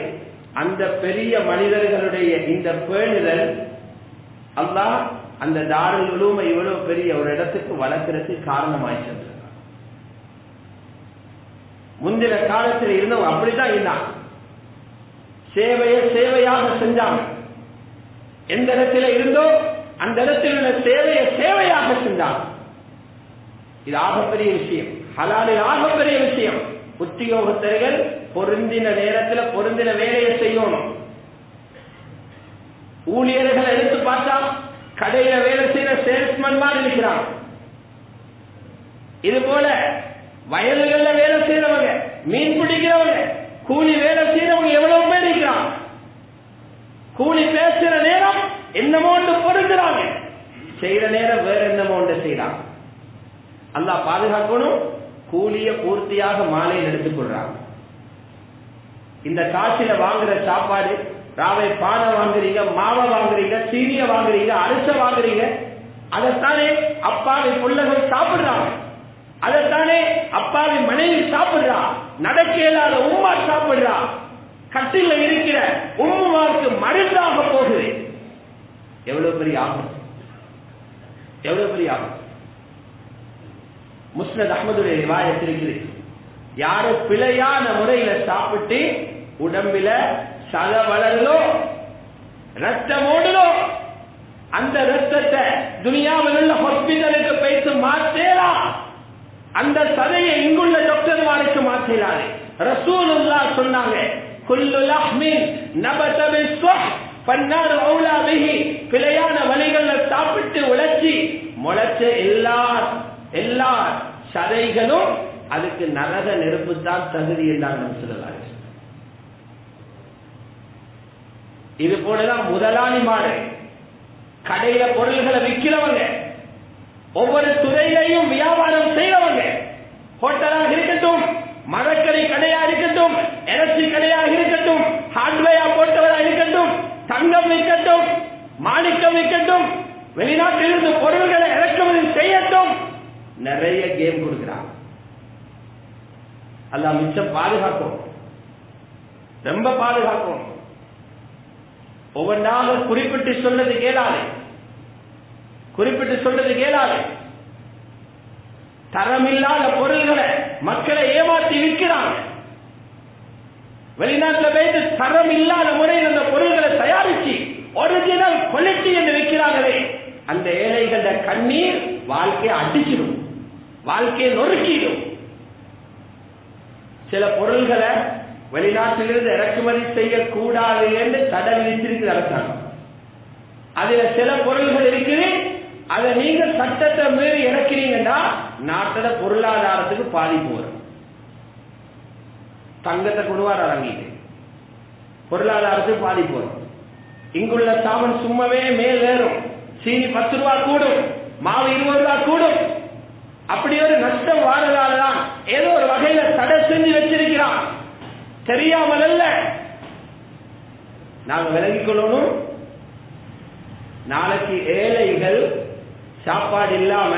அந்த பெரிய மனிதர்களுடைய இந்த பேணுதல் அல்லாஹ் அந்த தாருல் உலூமை இவ்வளவு பெரிய ஒரு இடத்துக்கு வளர்க்கறதுக்கு காரணமாய் சென்றார் முந்தின காலத்தில் இருந்தவங்க அப்படித்தான் இருந்தான் சேவையை சேவையாக செஞ்சாங்க. எந்த இடத்துல இருந்தோ அந்த இடத்தில் உள்ள சேவையை சேவையாக செஞ்சாங்க. இது ஆகப்பெரிய விஷயம். ஹலாலில் ஆகப்பெரிய விஷயம். உத்தியோகத்தர்கள் பொருந்தின நேரத்தில் பொருந்தின வேலையை செய்யணும். ஊழியர்களை எடுத்து பார்த்தா கடையில வேலை செய்யற சேல்ஸ்மேன் மாதிரி இருக்கிறான். இது போல வயல்கள்ல வேலை செய்யறவங்க மீன் பிடிக்கிறவங்க கூலி வேலை செய்யறவங்க எவ்வளவு பேர் இருக்கிறான்? கூலி பேசுற நேரம் என்னமோ ஒன்று பொருந்துறாங்க. செய்யற நேரம் வேற என்னமோ ஒன்று செய்யறாங்க அல்லா பாதுகாக்கணும். கூலிய பூர்த்தியாக மாலையில் எடுத்துக்கொள்றாங்க இந்த காசில வாங்குற சாப்பாடு ராவை பானை வாங்குறீங்க மாவை வாங்குறீங்க சீனிய வாங்குறீங்க அரிச வாங்குறீங்க அதைத்தானே அப்பாவி பிள்ளைகள் சாப்பிடுறாங்க. அதைத்தானே அப்பாவி மனைவி சாப்பிடுறா. நடக்க இயலாத உமா சாப்பிடுறா. கட்டில இருக்கிற உம்மாவுக்கு மருந்தாக போகுது. எவ்வளவு பெரிய ஆகும் எவ்வளவு பெரிய ஆகும் முஸ்லத் அஹமதுடைய ரிவாயத் இருக்குது. யாரும் பிழையான முறையில சாப்பிட்டு உடம்பில சல வளரலோ ரத்தம் ஓடுதோ அந்த ரத்தத்தை துனியாவில் உள்ள ஹாஸ்பிட்டலுக்கு போயிட்டு மாற்றேலாம் அந்த சதையை இங்குள்ள டாக்டர்மாருக்கு மாற்றினாரு ரசூலுல்லா சொன்னாங்க குல்லு லஹ்மின் நபதபி பிஸ்வஹ் பன்னார் அவுலா பிஹி. பிழையான வழிகள்ல சாப்பிட்டு உழைச்சி முளைச்ச எல்லா எல்லா சதைகளும் அதுக்கு நரக நெருப்பு தான் தகுதி என்றாங்க சொல்லலாம் இது போலதான் முதலாளிமாரு கடையில பொருள்களை விற்கிறவங்க ஒவ்வொரு துறையிலையும் வியாபாரம் செய்யறவங்க ஹோட்டலாக இருக்கட்டும் மரக்கறி கடையா இருக்கட்டும் இறைச்சி கடையாக இருக்கட்டும் ஹார்ட்வேரா போட்டவராக இருக்கட்டும் தங்கம் விற்கட்டும் மாணிக்கம் விற்கட்டும் வெளிநாட்டிலிருந்து பொருள்களை இறக்குமதி செய்யட்டும் நிறைய கேம் கொடுக்கிறாங்க. அல்ல மிச்சம் பாதுகாக்கும். ரொம்ப பாதுகாக்கும். ஒவ்வொன்றாக குறிப்பிட்டு சொல்றது கேளாதே. குறிப்பிட்டு சொல்றது கேளாதே. தரமில்லாத பொருள்களை மக்களை ஏமாற்றி விற்கிறாங்க. வெளிநாட்டில் போயிட்டு தரம் இல்லாத முறையில் அந்த பொருள்களை தயாரிச்சு ஒரிஜினல் குவாலிட்டி என்று விற்கிறாங்களே. அந்த ஏழைகள கண்ணீர் வாழ்க்கையை அடிச்சிடும். வாழ்க்கையை நொறுக்கிடும். சில பொருள்களை வெளிநாட்டிலிருந்து இறக்குமதி செய்யக்கூடாது என்று தடை விதித்திருக்கு அரசாங்கம். அதுல சில பொருள்கள் இருக்குது. அதை நீங்க சட்டத்தை மீறி இறக்கிறீங்கன்னா நாட்டோட பொருளாதாரத்துக்கு பாதிப்பு வரும் தங்கத்தை கொடுவார் அரங்கிட்டு. பொருளாதாரத்துக்கு பாதிப்பு வரும் இங்குள்ள சாமன் சும்மாவே மேல் ஏறும். சீனி பத்து ரூபா கூடும். மாவு இருபது ரூபா கூடும். அப்படி ஒரு நஷ்டம் வாரதாலதான் ஏதோ ஒரு வகையில தடை செஞ்சு வச்சிருக்கிறான். தெரியாமல் அல்ல. நாங்க விலகிக் கொள்ளணும். நாளைக்கு ஏழைகள் சாப்பாடு இல்லாம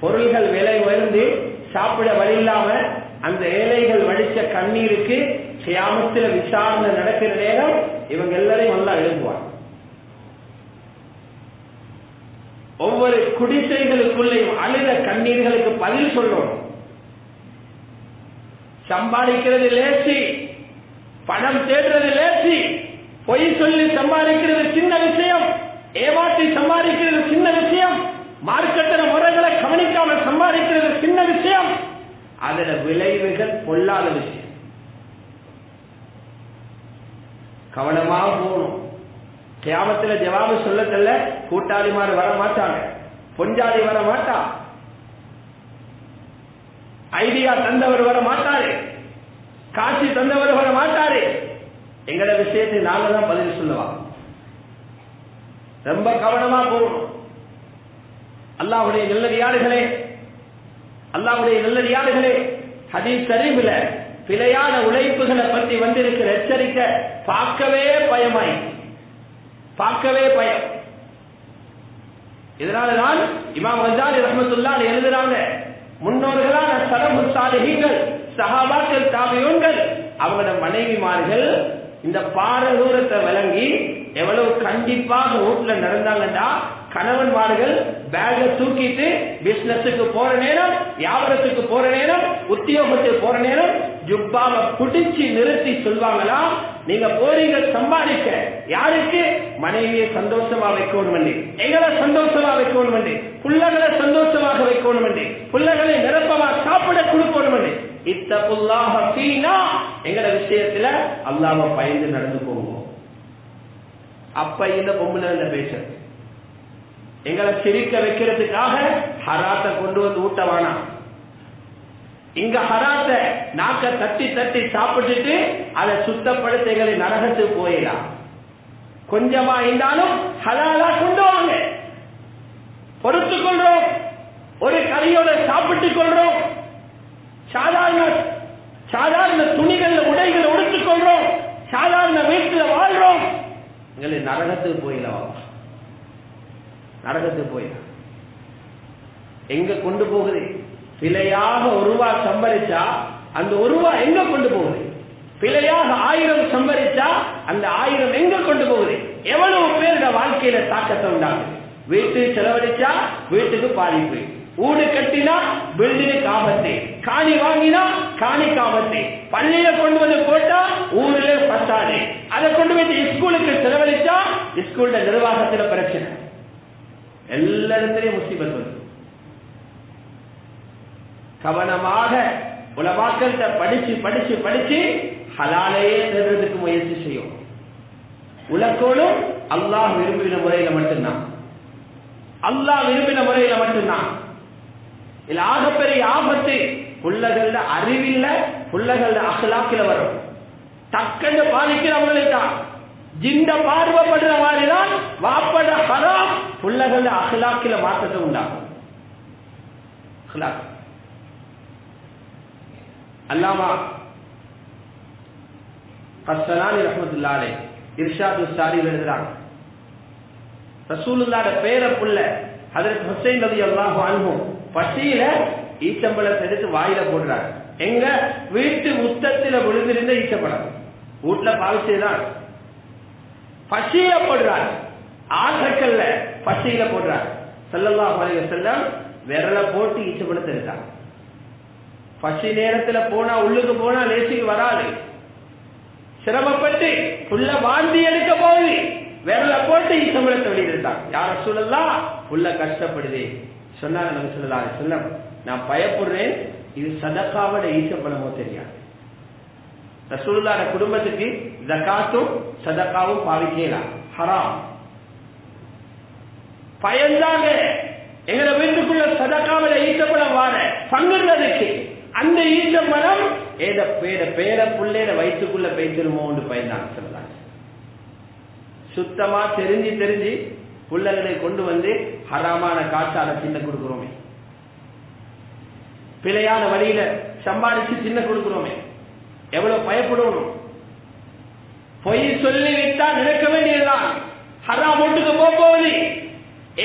பொருள்கள் விலை உயர்ந்து சாப்பிட வழி இல்லாம அந்த ஏழைகள் வடிச்ச கண்ணீருக்கு கியாமத்துல விசாரணை நடக்கிற நேரம் இவங்க எல்லாரையும் நல்லா எழுப்புவாங்க ஒவ்வொரு குடிசைகளுக்குள்ளேயும் அழுத கண்ணீர்களுக்கு பதில் சொல்லணும். சம்பாதிக்கிறது லேசி. பணம் தேடுறது லேசி. பொய் சொல்லி சம்பாதிக்கிறது சின்ன விஷயம். ஏமாற்றி சம்பாதிக்கிறது சின்ன விஷயம். மார்க்கெட்டின முறைகளை கவனிக்காம சம்பாதிக்கிறது சின்ன விஷயம். அதுல விளைவுகள் பொல்லாத விஷயம். கவனமாக போகணும். கியாமத்துல ஜவாபு சொல்லத்தல்ல கூட்டாளிமார் வர மாட்டாங்க பொஞ்சாதி வர மாட்டா ஐடியா தந்தவர் வர மாட்டாரு காட்சி தந்தவர் வர மாட்டாரு எங்கட விஷயத்தை நாங்க தான் பதில் சொல்லுவா ரொம்ப கவனமா போகணும். அல்லாவுடைய நல்லடியாடுகளே அல்லாவுடைய நல்லடியாடுகளே ஹதீஸ் சரிவுல பிழையான உழைப்புகளை பற்றி வந்திருக்கிற எச்சரிக்கை பார்க்கவே பயமாய் பார்க்கவே பயம். இதனாலதான் இமாம் ரஜாலி ரஹமத்துல்லா எழுதுறாங்க முன்னோர்களான சலமு சாலிகள் சஹாபாக்கள் தாபியோன்கள் அவங்களோட மனைவிமார்கள் இந்த பாரதூரத்தை விளங்கி எவ்வளவு கண்டிப்பாக வீட்டுல நடந்தாங்கடா கணவன்மார்கள் பேக தூக்கிட்டு பிசினஸுக்கு போற நேரம் வியாபாரத்துக்கு போற நேரம் உத்தியோகத்துக்கு போற நேரம் ஜுப்பாவை புடிச்சு நிறுத்தி சொல்வாங்களா? நீங்க போறீங்க சம்பாதிக்க. யாருக்கு? மனைவியை சந்தோஷமா வைக்கணும் வேண்டி எங்களை சந்தோஷமா வைக்கணும் வேண்டி புள்ளகளை சந்தோஷமாக வைக்கணும் வேண்டி புள்ளகளை நிரப்பமா சாப்பிட கொடுக்கணும் வேண்டி இத்த புல்லாக பீனா எங்கட விஷயத்துல அல்லாம பயந்து நடந்து போவோம் அப்ப இந்த பொம்பளை பேசுறது. எங்களை சிரிக்க வைக்கிறதுக்காக ஹராத்தை கொண்டு வந்து ஊட்ட வேணாம் இங்க ஹராத்த நாக்க தட்டி தட்டி சாப்பிட்டுட்டு அதை சுத்தப்படுத்த எங்களை நரகத்துக்கு போயிடலாம் கொஞ்சமா இருந்தாலும் ஹலாலா கொண்டு வாங்க. பொறுத்துக் கொள்றோம். ஒரு கறியோட சாப்பிட்டுக் கொள்றோம். சாதாரண சாதாரண துணிகள் உடைகளை உடுத்துக் கொள்றோம். சாதாரண வீட்டுல வாழ்றோம். எங்களை நரகத்துக்கு போயிடலாம் நரகத்துக்கு போயிடும் எங்க கொண்டு போகுது? பிழையாக ஒரு ரூபா சம்பரிச்சா அந்த ஒரு ரூபா எங்க கொண்டு போகுது? பிழையாக ஆயிரம் சம்பரிச்சா அந்த ஆயிரம் எங்க கொண்டு போகுது? எவ்வளவு பேருடைய வாழ்க்கையில தாக்கத்தை உண்டாகுது? வீட்டு செலவழிச்சா வீட்டுக்கு பாதிப்பு ஊடு கட்டினா பில்டிங் ஆபத்து. காணி வாங்கினா காணி காபத்து பள்ளியில கொண்டு வந்து போட்டா ஊர்ல பத்தாது. அதை கொண்டு வந்து ஸ்கூலுக்கு செலவழிச்சா ஸ்கூல்ல நிர்வாகத்துல பிரச்சனை. எல்லா இடத்திலையும் முஸ்லிபத் வந்து கவனமாக உலமாக்கள்கிட்ட படிச்சு படிச்சு படிச்சு ஹலாலையே தேடுறதுக்கு முயற்சி செய்யும். உலக்கோடும் அல்லாஹ் விரும்பின முறையில மட்டும்தான். அல்லாஹ் விரும்பின முறையில மட்டும்தான். இதுல ஆகப்பெரிய ஆபத்து புள்ளகள அறிவில்ல புள்ளகள அகலாக்கில வரும். டக்குன்னு பாதிக்கிறவங்களை தான் ஜிண்ட பார்வைப்படுற மாதிரிதான் வாப்பட ஹராம் புள்ளகள அகலாக்கில மாற்றத்தை உண்டாகும் அல்லாமா ஹசனானி ரஹமத்துல்லாலே இர்ஷாத் சாரி எழுதுறாங்க. ரசூலுல்லாட பேர புள்ள அதற்கு ஹுசைன் நபி அல்லாஹ் அன்பும் பசியில ஈச்சம்பழத்தை எடுத்து வாயில போடுறாங்க எங்க வீட்டு முத்தத்தில விழுந்திருந்த ஈச்சம்பழம். வீட்டுல செய்தான். பசியில போடுறார். ஆசக்கல்ல பசியில போடுறார். செல்லல்லா மலைய செல்லம் விரல போட்டு ஈச்சம்பழத்தை பசி நேரத்துல போனா உள்ளுக்கு போனா லேசிக்கு வராது. சிரமப்பட்டு புள்ள வாந்தி எடுக்க போகுது. விரல போட்டு ஈச்சப்படுத்த வெளியிட்டான் யார சொல்லலாம் புள்ள கஷ்டப்படுது. சொன்னாங்க நம்ம சொல்லலாம் சொல்ல நான் பயப்படுறேன். இது சதக்காவோட ஈச்சப்படமோ தெரியாது. ரசூலுல்லாட குடும்பத்துக்கு ஜக்காத்தும் சதக்காவும் பாவிக்கலாம் ஹராம். பயந்தாங்க. எங்களை வீட்டுக்குள்ள சதக்காவில ஈட்டப்படம் வார. பங்குறதுக்கு அந்த ஈட்ட மரம் ஏத பேர பேர புள்ளையில வயிற்றுக்குள்ள பெய்திருமோன்னு பயந்தாங்க சொல்லலாம் சுத்தமா தெரிஞ்சு தெரிஞ்சு புள்ளகளை கொண்டு வந்து ஹராமான காற்றால சின்ன கொடுக்கிறோமே. பிழையான வழியில சம்பாதிச்சு சின்ன கொடுக்கிறோமே. எவ்வளவு பயப்படணும்? பொய் சொல்லி விட்டா நினைக்க வேண்டியதுதான். ஹராம் வீட்டுக்கு போகுது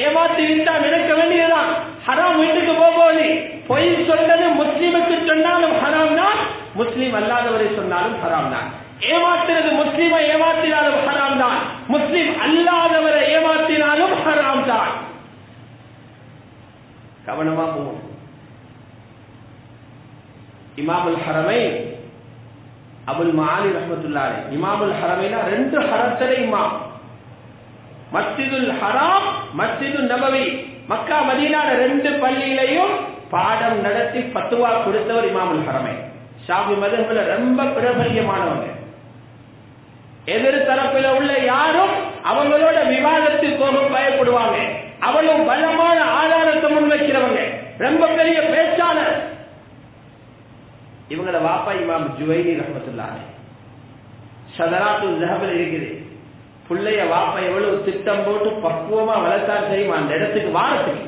ஏமாத்தி விட்டா நினைக்க வேண்டியதுதான். ஹராம் வீட்டுக்கு போகுது பொய் சொல்றது முஸ்லீமுக்கு சொன்னாலும் ஹராம் தான். முஸ்லீம் அல்லாதவரை சொன்னாலும் ஹராம் தான். ஏமாத்துறது முஸ்லீமை ஏமாத்தினாலும் ஹராம் தான். முஸ்லீம் அல்லாதவரை ஏமாத்தினாலும் ஹராம் தான். கவனமா போகும் இமாமுல் ஹரமை அபுல் மாலி ரஹமத்துல்லாலே இமாமுல் ஹரமைனா ரெண்டு ஹரத்தரை இமாம். மஸ்ஜிதுல் ஹராம் மஸ்ஜிது நபவி. மக்கா மதீனால ரெண்டு பள்ளியிலையும் பாடம் நடத்தி பத்துவா கொடுத்தவர் இமாமுல் ஹரமை. ஷாபி மதகுல ரொம்ப பிரபல்யமானவங்க. எதிர் தரப்பில் உள்ள யாரும் அவங்களோட விவாதத்தில் போக பயப்படுவாங்க. அவளும் பலமான ஆதாரத்தை முன்வைக்கிறவங்க. ரொம்ப பெரிய பேச்சாளர். இவங்கள வாப்பா இமாம் ஜுவைனி ரஹமத்துல்லாஹி. சதராத்து ஜஹபில் இருக்குது. புள்ளைய வாப்பா எவ்வளவு திட்டம் போட்டு பக்குவமா வளர்த்தா தெரியுமா? அந்த இடத்துக்கு வாரத்துக்கு.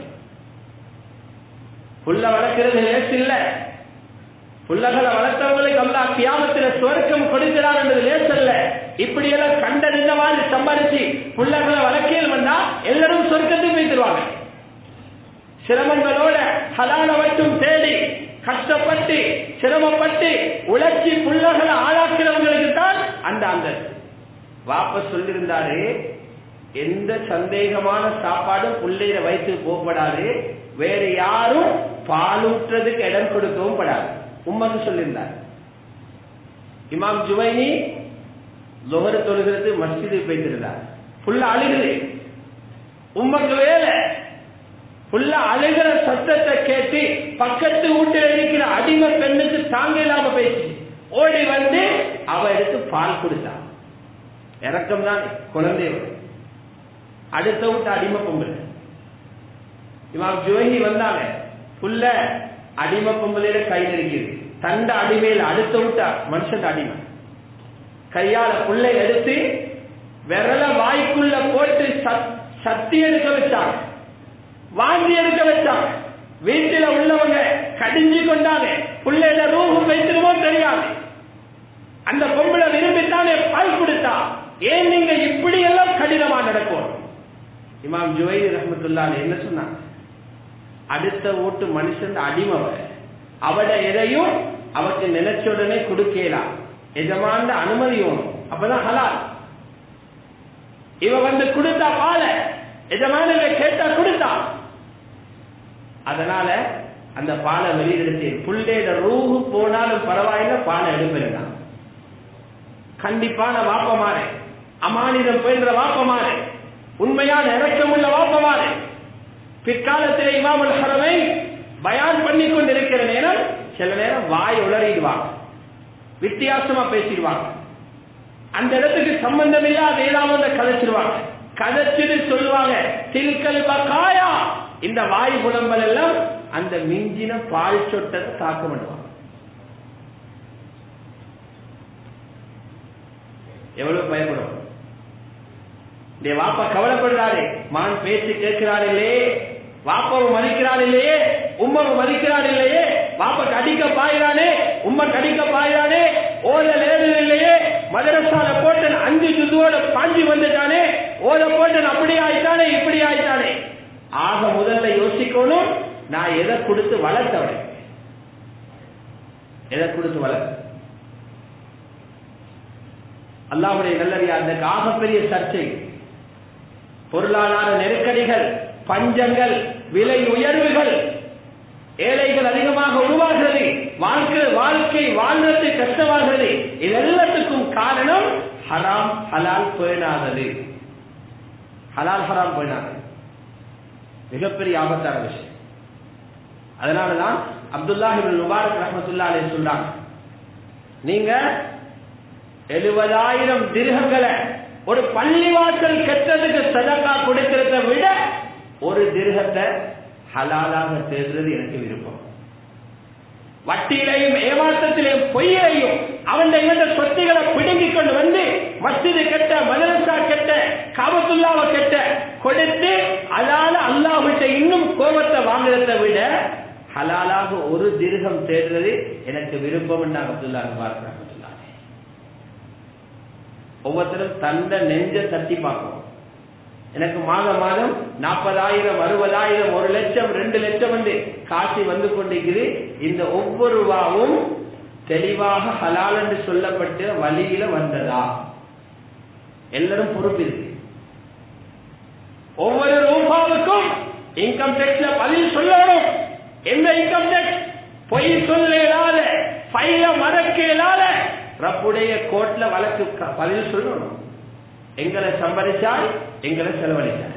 புள்ள வளர்க்கிறது லேசு இல்ல. புள்ளகளை வளர்த்தவங்களுக்கு அல்லா கியாமத்தில சுவர்க்கம் கொடுக்கிறார் என்பது லேசல்ல இப்படி எல்லாம் கண்டறிந்த மாதிரி சம்பாதிச்சு புள்ளகளை வளர்க்கையில் வந்தா எல்லாரும் சொர்க்கத்துக்கு போய்த்துருவாங்க சிரமங்களோட ஹலால மட்டும் தேடி கஷ்டப்பட்டு சிரமப்பட்டு உழைச்சி புள்ளகளை ஆளாக்கிறவங்களுக்கு தான் அந்த அந்த வாப்ப சொல்லியிருந்தாரு எந்த சந்தேகமான சாப்பாடும் பிள்ளையில வைத்து போகப்படாது வேற யாரும் பாலூற்றுறதுக்கு இடம் கொடுக்கவும் படாது. உம்மது சொல்லியிருந்தார். இமாம் ஜுவைனி லொஹர் தொழுகிறது மஸ்ஜிது போய்த்திருந்தார் புள்ள அழுகுது உம்மக்கு வேலை. புள்ள அழுகிற சத்தத்தை கேட்டு பக்கத்து வீட்டில் இருக்கிற அடிமை பெண்ணுக்கு தாங்க இல்லாம பேசி ஓடி வந்து அவ எடுத்து பால் கொடுத்தா. இறக்கம் தான் குழந்தை. அடுத்த விட்டு அடிமை பொங்கல் இவன் ஜுவகி வந்தாங்க. புள்ள அடிமை பொங்கலையில கையில் இருக்குது தண்ட அடிமையில் அடுத்த விட்டா மனுஷன் அடிமை. கையால புல்லை எடுத்து விரல வாய்க்குள்ள போட்டு சத்தி எடுக்க வச்சாங்க. வாங்கி எடுக்க வச்சான். வீட்டில உள்ளவங்க கடிஞ்சு கொண்டாங்க. பிள்ளையில ரூபம் வைத்திருமோ தெரியாது. அந்த பொம்பளை விரும்பித்தானே பால் கொடுத்தா. ஏன் நீங்க இப்படி எல்லாம் கடினமா நடக்கும் இமாம் ஜுவை ரஹமத்துல்லா என்ன சொன்னாங்க அடுத்த ஓட்டு மனுஷன் அடிமை அவட எதையும் அவருக்கு நினைச்ச உடனே கொடுக்கலாம் எஜமான அனுமதி வேணும். அப்பதான் ஹலால். இவ வந்து கொடுத்தா பால. எஜமான கேட்டா கொடுத்தா. அதனால அந்த பாலை வெளியெடுத்து புள்ளேட ரூஹு போனாலும் பரவாயில்ல பாலை எடுப்பிருந்தான் கண்டிப்பான வாப்பமாறு அமானிதம் போயின்ற வாப்பமாறு உண்மையான இறக்கமுள்ள வாப்பமாறு பிற்காலத்தில் இமாமல் ஹரமை பயான் பண்ணி கொண்டிருக்கிற நேரம் சில நேரம் வாய் உளறிடுவாங்க. வித்தியாசமா பேசிடுவாங்க. அந்த இடத்துக்கு சம்பந்தம் இல்லாத ஏதாவது கதைச்சிருவாங்க. கதைச்சிட்டு சொல்லுவாங்க தில்கல் பக்காயா இந்த வாய் புலம்பல் எல்லாம் அந்த மிஞ்சின பால் சொட்டத்தை தாக்க பண்ணுவாங்க. எவ்வளவு பயப்படும்? இந்த வாப்பா கவலைப்படுறாரு. மான் பேச்சு கேட்கிறார் இல்லையே வாப்பாவும் மதிக்கிறார் இல்லையே உம்மவும் மதிக்கிறார் இல்லையே வாப்பா கடிக்க பாயிறானே. உம்ம கடிக்க பாயிறானே. ஓல நேரம் இல்லையே. மதரசால போட்டு அஞ்சு ஜுதுவோட பாஞ்சி வந்துட்டானே. ஓல போட்டு அப்படி ஆயிட்டானே இப்படி ஆயிட்டானே ஆக முதல்ல யோசிக்கணும் நான் எதை கொடுத்து வளர்த்தவன். எதை கொடுத்து வளர்த்த அல்லாவுடைய நல்லறியா அந்த ஆகப்பெரிய சர்ச்சை. பொருளாதார நெருக்கடிகள் பஞ்சங்கள் விலை உயர்வுகள் ஏழைகள் அதிகமாக உருவாகிறது வாழ்க்கை வாழ்க்கை வாழ்றது கஷ்டமாகிறது. இதெல்லாத்துக்கும் காரணம் ஹராம் ஹலால் பேணாதது ஹலால் ஹராம் பேணாதது மிகப்பெரிய ஆபத்தான விஷயம். அதனாலதான் அப்துல்லாஹிபின் முபாரக் ரஹமத்துல்லா அலே சொல்றாங்க நீங்க எழுபதாயிரம் திருகங்களை ஒரு பள்ளிவாசல் கெட்டதுக்கு சதக்கா கொடுக்கிறத விட ஒரு திருகத்தை ஹலாலாக தேர்றது எனக்கு விருப்பம். வட்டியிலையும் ஏமாற்றத்திலையும் பொய்யிலையும் அவன் இவந்த சொத்துக்களை பிடுங்கிக் கொண்டு வந்து மஸ்ஜிது கெட்ட மதரசா கெட்ட காபத்துல்லாவை கெட்ட கொடுத்து அதால அல்லாஹ்கிட்ட இன்னும் கோபத்தை வாங்குறதை விட ஹலாலாக ஒரு திருகம் தேடுறது எனக்கு விருப்பம் அப்துல்லா பார்க்கிறாங்க ஒவ்வொருத்தரும் தந்த நெஞ்ச தட்டி பார்க்கணும். எனக்கு மாதம் மாதம் நாற்பதாயிரம் அறுபதாயிரம் ஒரு லட்சம் ரெண்டு லட்சம் வந்து காசி வந்து கொண்டிருக்குது. இந்த ஒவ்வொரு ரூபாவும் தெளிவாக ஹலால் என்று சொல்லப்பட்ட வழியில வந்ததா? எல்லாரும் பொறுப்பு இருக்கு. ஒவ்வொரு ரூபாவுக்கும் இன்கம் டேக்ஸ்ல பதில் சொல்லணும். எந்த இன்கம் டேக்ஸ் பொய் சொல்ல இயலாத பைல மறக்க இயலாத ரப்புடைய கோட்ல வழக்கு பதில் சொல்லணும். எங்களை சம்பாதிச்சால் எங்களை செலவழித்தார்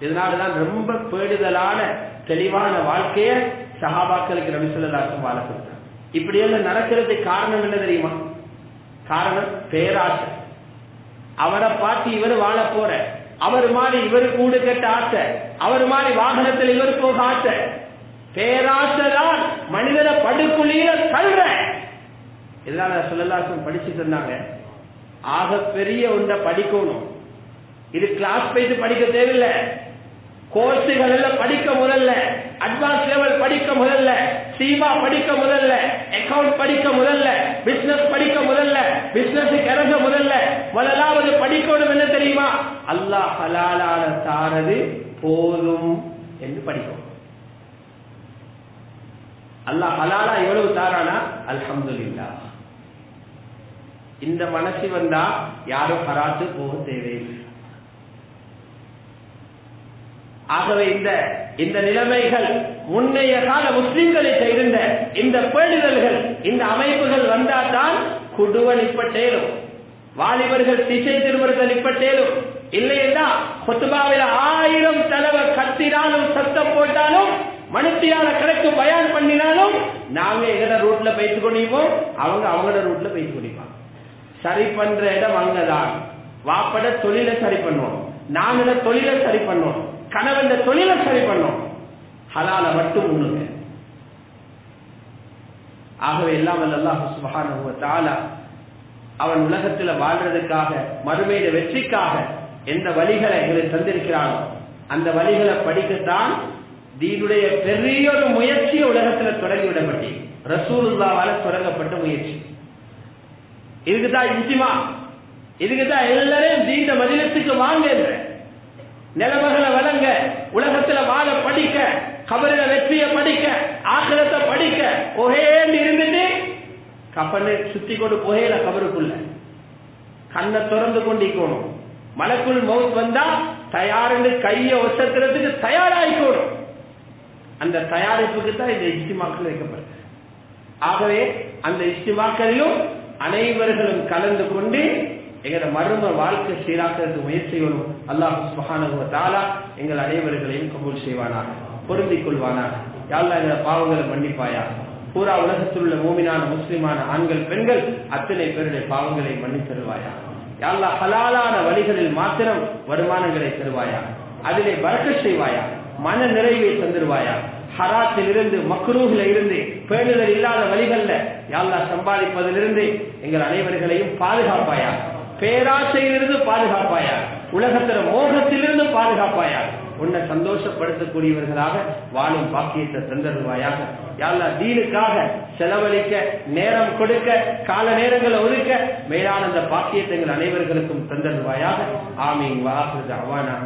இதனாலதான் ரொம்ப பேடுதலான தெளிவான வாழ்க்கைய சகாபாக்களுக்கு நபி வாழ கொடுத்தார் இப்படி எல்லாம் நடக்கிறதுக்கு காரணம் என்ன தெரியுமா? காரணம் பேராசை. அவரை பார்த்து இவர் வாழ போற. அவர் மாதிரி இவர் கூடு கட்ட ஆசை. அவர் மாதிரி வாகனத்தில் இவர் போக ஆசை. பேராசைதான் மனிதனை படுக்குழியில தள்ளுற. இதனால சொல்லலாசம் படிச்சுட்டு இருந்தாங்க ஆக பெரிய ஒன்றை படிக்கணும். இது கிளாஸ் போயிட்டு படிக்க தேவையில்லை. கோர்ஸுகள் எல்லாம் படிக்க முதல்ல அட்வான்ஸ் லெவல் படிக்க முதல்ல சீமா படிக்க முதல்ல அக்கவுண்ட் படிக்க முதல்ல பிசினஸ் படிக்க முதல்ல பிசினஸ் இறங்க முதல்ல முதலாவது படிக்கணும் என்ன தெரியுமா? அல்லாஹ் ஹலாலான தாரது போதும் என்று படிக்கும். அல்லாஹ் ஹலாலா எவ்வளவு தாரானா? அல்ஹம்துலில்லா இந்த மனசு வந்தா யாரும் பராத்து போக தேவையில்லை. ஆகவே இந்த இந்த நிலைமைகள் முன்னைய கால முஸ்லிம்களை செய்திருந்த இந்த பேடுதல்கள் இந்த அமைப்புகள் வந்தால்தான் குடுவன் இப்பட்டேலும் வாலிபர்கள் திசை திருவர்கள் இப்பட்டேலும் இல்லையா கொத்துபாவில ஆயிரம் தலைவர் கத்தினாலும் சத்தம் போட்டாலும் மனுத்தியால கணக்கு பயான் பண்ணினாலும் நாங்க எங்கட ரூட்ல பேசிக் கொண்டிருப்போம் அவங்க அவங்களோட ரூட்ல பேசிக் கொண்டிருப்பாங்க. சரி பண்ற இடம் அங்கதான். வாப்பட தொழிலை சரி பண்ணுவோம். நாங்கள தொழிலை சரி பண்ணுவோம். கணவன் தொழிலை சரி பண்ணும். ஹலால மட்டும் உண்ணுங்க. ஆகவே எல்லாம் அல்லாஹ் சுபஹான அவன் உலகத்துல வாழ்றதுக்காக மறுமையில வெற்றிக்காக எந்த வழிகளை எங்களுக்கு தந்திருக்கிறானோ அந்த வழிகளை படிக்கத்தான் தீனுடைய பெரிய ஒரு முயற்சியை உலகத்துல தொடங்கி விடப்பட்டு ரசூலுல்லாவால தொடங்கப்பட்ட முயற்சி. இதுக்குதான் இஞ்சிமா இதுக்குதான் எல்லாரையும் தீண்ட மதிலத்துக்கு வாங்க நிலமகளை வழங்க உலகத்துல வாழ படிக்க கபரில வெற்றிய படிக்க ஆக்கிரத்தை படிக்க புகையேன்னு இருந்துட்டு கப்பனை சுத்தி கொண்டு புகையில கபருக்குள்ள. கண்ணை திறந்து கொண்டிக்கணும் மலக்குள் மவுத் வந்தா தயாருன்னு கைய ஒசத்துறதுக்கு தயாராகிக்கணும் அந்த தயாரிப்புக்கு தான் இந்த இஷ்டிமாக்கள் வைக்கப்படுது. ஆகவே அந்த இஸ்டிமாக்களிலும் அனைவர்களும் கலந்து கொண்டு எங்களோட மரும வாழ்க்கை சீராக்கிறதுக்கு முயற்சி செய்யணும். அல்லாஹ் சுபஹானஹு தாலா எங்கள் அனைவர்களையும் கபூல் செய்வானாக பொருந்திக் கொள்வானாக யாழ்லா எங்களோட பாவங்களை மன்னிப்பாயா? பூரா உலகத்தில் உள்ள மூமினான முஸ்லிமான ஆண்கள் பெண்கள் அத்தனை பேருடைய பாவங்களை மன்னித் தருவாயா? யாழ்லா ஹலாலான வழிகளில் மாத்திரம் வருமானங்களை தருவாயா? அதிலே பறக்க செய்வாயா? மன நிறைவை தந்துருவாயா? ஹராத்தில் இருந்து மக்ரூஹில இருந்து பேணுதல் இல்லாத வழிகள்ல யாழ்லா சம்பாதிப்பதிலிருந்து எங்கள் அனைவர்களையும் பாதுகாப்பாயா? பேராசையிலிருந்து பாதுகாப்பாயா? உலகத்தில மோகத்திலிருந்து பாதுகாப்பாயாக உன்னை சந்தோஷப்படுத்தக்கூடியவர்களாக வாழும் பாக்கியத்தை தந்தருவாயாக யாரா தீனுக்காக செலவழிக்க நேரம் கொடுக்க கால நேரங்களை ஒதுக்க மேலான அந்த பாக்கியத்தை எங்கள் அனைவர்களுக்கும் தந்தருவாயாக ஆமீன். வாசு அவானா